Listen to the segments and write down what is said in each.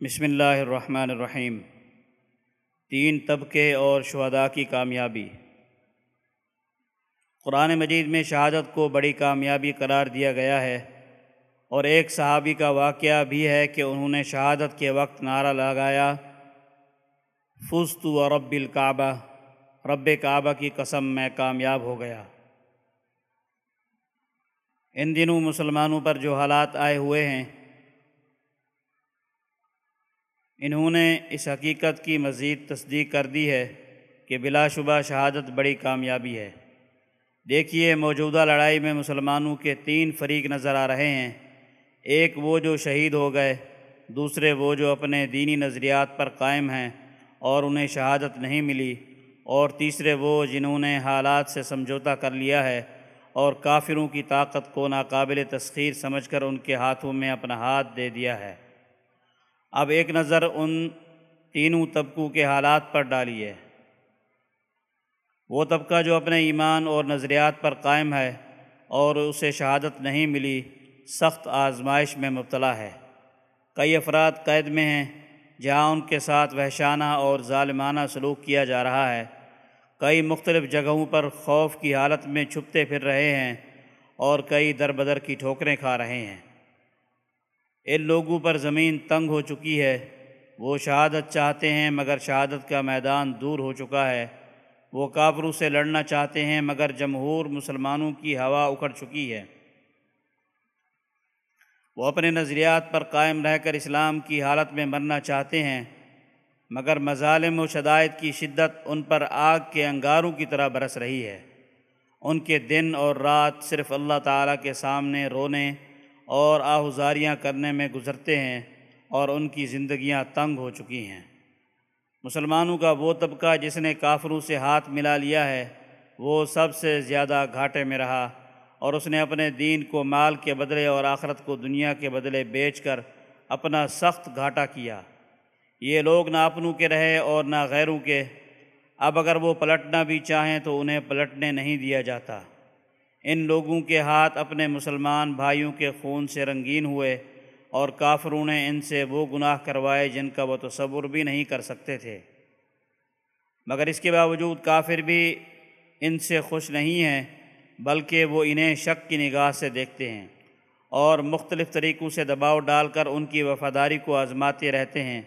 بسم اللہ الرحمن الرحیم۔ تین طبقے اور شہداء کی کامیابی۔ قرآن مجید میں شہادت کو بڑی کامیابی قرار دیا گیا ہے اور ایک صحابی کا واقعہ بھی ہے کہ انہوں نے شہادت کے وقت نعرہ لگایا فست و رب الکعبہ رب کعبہ کی قسم، میں کامیاب ہو گیا۔ ان دنوں مسلمانوں پر جو حالات آئے ہوئے ہیں انہوں نے اس حقیقت کی مزید تصدیق کر دی ہے کہ بلا شبہ شہادت بڑی کامیابی ہے۔ دیکھیے موجودہ لڑائی میں مسلمانوں کے تین فریق نظر آ رہے ہیں۔ ایک وہ جو شہید ہو گئے، دوسرے وہ جو اپنے دینی نظریات پر قائم ہیں اور انہیں شہادت نہیں ملی، اور تیسرے وہ جنہوں نے حالات سے سمجھوتا کر لیا ہے اور کافروں کی طاقت کو ناقابل تسخیر سمجھ کر ان کے ہاتھوں میں اپنا ہاتھ دے دیا ہے۔ اب ایک نظر ان تینوں طبقوں کے حالات پر ڈالیے۔ وہ طبقہ جو اپنے ایمان اور نظریات پر قائم ہے اور اسے شہادت نہیں ملی، سخت آزمائش میں مبتلا ہے۔ کئی افراد قید میں ہیں جہاں ان کے ساتھ وحشانہ اور ظالمانہ سلوک کیا جا رہا ہے۔ کئی مختلف جگہوں پر خوف کی حالت میں چھپتے پھر رہے ہیں اور کئی در بدر کی ٹھوکریں کھا رہے ہیں۔ ان لوگوں پر زمین تنگ ہو چکی ہے۔ وہ شہادت چاہتے ہیں مگر شہادت کا میدان دور ہو چکا ہے۔ وہ کافروں سے لڑنا چاہتے ہیں مگر جمہور مسلمانوں کی ہوا اکھڑ چکی ہے۔ وہ اپنے نظریات پر قائم رہ کر اسلام کی حالت میں مرنا چاہتے ہیں، مگر مظالم و شدائد کی شدت ان پر آگ کے انگاروں کی طرح برس رہی ہے۔ ان کے دن اور رات صرف اللہ تعالیٰ کے سامنے رونے اور آہذاریاں کرنے میں گزرتے ہیں اور ان کی زندگیاں تنگ ہو چکی ہیں۔ مسلمانوں کا وہ طبقہ جس نے کافروں سے ہاتھ ملا لیا ہے، وہ سب سے زیادہ گھاٹے میں رہا اور اس نے اپنے دین کو مال کے بدلے اور آخرت کو دنیا کے بدلے بیچ کر اپنا سخت گھاٹا کیا۔ یہ لوگ نہ اپنوں کے رہے اور نہ غیروں کے۔ اب اگر وہ پلٹنا بھی چاہیں تو انہیں پلٹنے نہیں دیا جاتا۔ ان لوگوں کے ہاتھ اپنے مسلمان بھائیوں کے خون سے رنگین ہوئے اور کافروں نے ان سے وہ گناہ کروائے جن کا وہ تصور بھی نہیں کر سکتے تھے۔ مگر اس کے باوجود کافر بھی ان سے خوش نہیں ہیں، بلکہ وہ انہیں شک کی نگاہ سے دیکھتے ہیں اور مختلف طریقوں سے دباؤ ڈال کر ان کی وفاداری کو آزماتے رہتے ہیں۔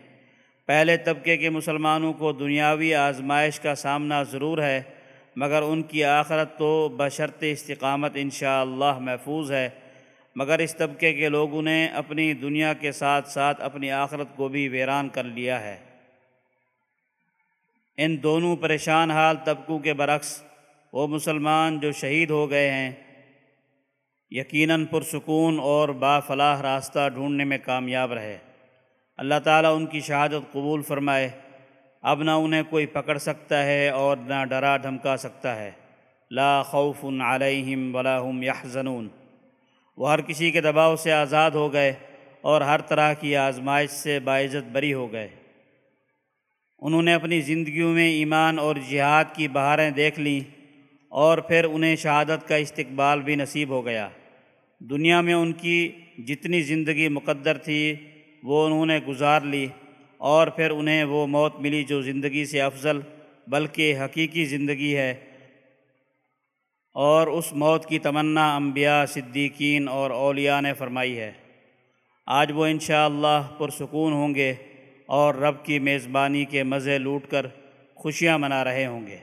پہلے طبقے کے مسلمانوں کو دنیاوی آزمائش کا سامنا ضرور ہے مگر ان کی آخرت تو بشرط استقامت انشاءاللہ محفوظ ہے۔ مگر اس طبقے کے لوگوں نے اپنی دنیا کے ساتھ ساتھ اپنی آخرت کو بھی ویران کر لیا ہے۔ ان دونوں پریشان حال طبقوں کے برعکس وہ مسلمان جو شہید ہو گئے ہیں، یقیناً پرسکون اور با فلاح راستہ ڈھونڈنے میں کامیاب رہے۔ اللہ تعالیٰ ان کی شہادت قبول فرمائے۔ اب نہ انہیں کوئی پکڑ سکتا ہے اور نہ ڈرا دھمکا سکتا ہے۔ لا خوف علیہم ولا هم یحزنون۔ وہ ہر کسی کے دباؤ سے آزاد ہو گئے اور ہر طرح کی آزمائش سے باعزت بری ہو گئے۔ انہوں نے اپنی زندگیوں میں ایمان اور جہاد کی بہاریں دیکھ لیں اور پھر انہیں شہادت کا استقبال بھی نصیب ہو گیا۔ دنیا میں ان کی جتنی زندگی مقدر تھی وہ انہوں نے گزار لی۔ اور پھر انہیں وہ موت ملی جو زندگی سے افضل بلکہ حقیقی زندگی ہے۔ اور اس موت کی تمنا انبیاء، صدیقین اور اولیاء نے فرمائی ہے۔ آج وہ انشاءاللہ اللہ پرسکون ہوں گے اور رب کی میزبانی کے مزے لوٹ کر خوشیاں منا رہے ہوں گے۔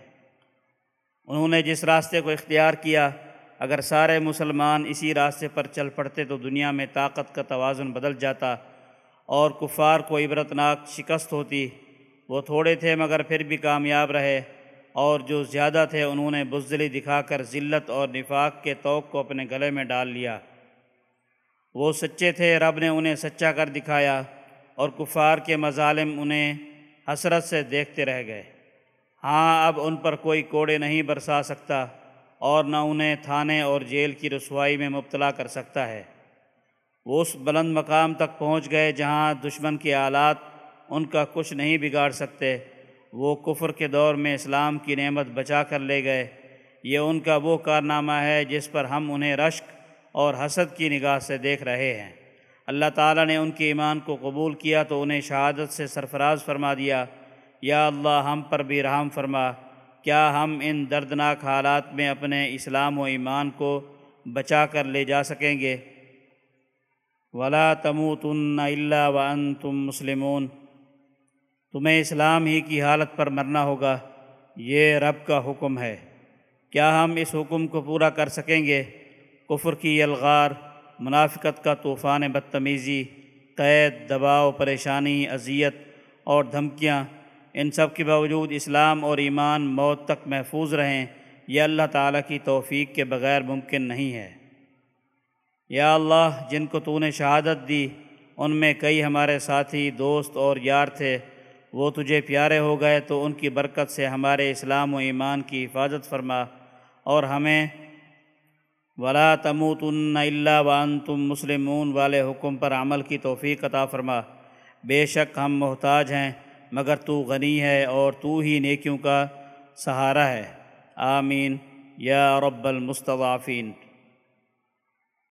انہوں نے جس راستے کو اختیار کیا، اگر سارے مسلمان اسی راستے پر چل پڑتے تو دنیا میں طاقت کا توازن بدل جاتا اور کفار کو عبرتناک شکست ہوتی۔ وہ تھوڑے تھے مگر پھر بھی کامیاب رہے۔ اور جو زیادہ تھے انہوں نے بزدلی دکھا کر ذلت اور نفاق کے توق کو اپنے گلے میں ڈال لیا۔ وہ سچے تھے، رب نے انہیں سچا کر دکھایا اور کفار کے مظالم انہیں حسرت سے دیکھتے رہ گئے۔ ہاں اب ان پر کوئی کوڑے نہیں برسا سکتا اور نہ انہیں تھانے اور جیل کی رسوائی میں مبتلا کر سکتا ہے۔ وہ اس بلند مقام تک پہنچ گئے جہاں دشمن کے آلات ان کا کچھ نہیں بگاڑ سکتے۔ وہ کفر کے دور میں اسلام کی نعمت بچا کر لے گئے۔ یہ ان کا وہ کارنامہ ہے جس پر ہم انہیں رشک اور حسد کی نگاہ سے دیکھ رہے ہیں۔ اللہ تعالیٰ نے ان کے ایمان کو قبول کیا تو انہیں شہادت سے سرفراز فرما دیا۔ یا اللہ، ہم پر بھی رحم فرما۔ کیا ہم ان دردناک حالات میں اپنے اسلام و ایمان کو بچا کر لے جا سکیں گے؟ ولا تموتن الا وانتم مسلمون۔ تمہیں اسلام ہی کی حالت پر مرنا ہوگا۔ یہ رب کا حکم ہے۔ کیا ہم اس حکم کو پورا کر سکیں گے؟ کفر کی الغار منافقت کا طوفان بدتمیزی، قید، دباؤ، پریشانی، اذیت اور دھمکیاں۔ ان سب کے باوجود اسلام اور ایمان موت تک محفوظ رہیں، یہ اللہ تعالیٰ کی توفیق کے بغیر ممکن نہیں ہے۔ یا اللہ، جن کو تو نے شہادت دی، ان میں کئی ہمارے ساتھی، دوست اور یار تھے۔ وہ تجھے پیارے ہو گئے تو ان کی برکت سے ہمارے اسلام و ایمان کی حفاظت فرما۔ اور ہمیں ولا تموتن الا وانتم مسلمون والے حکم پر عمل کی توفیق عطا فرما۔ بے شک ہم محتاج ہیں، مگر تو غنی ہے اور تو ہی نیکیوں کا سہارا ہے۔ آمین۔ یا رب المستضعفین۔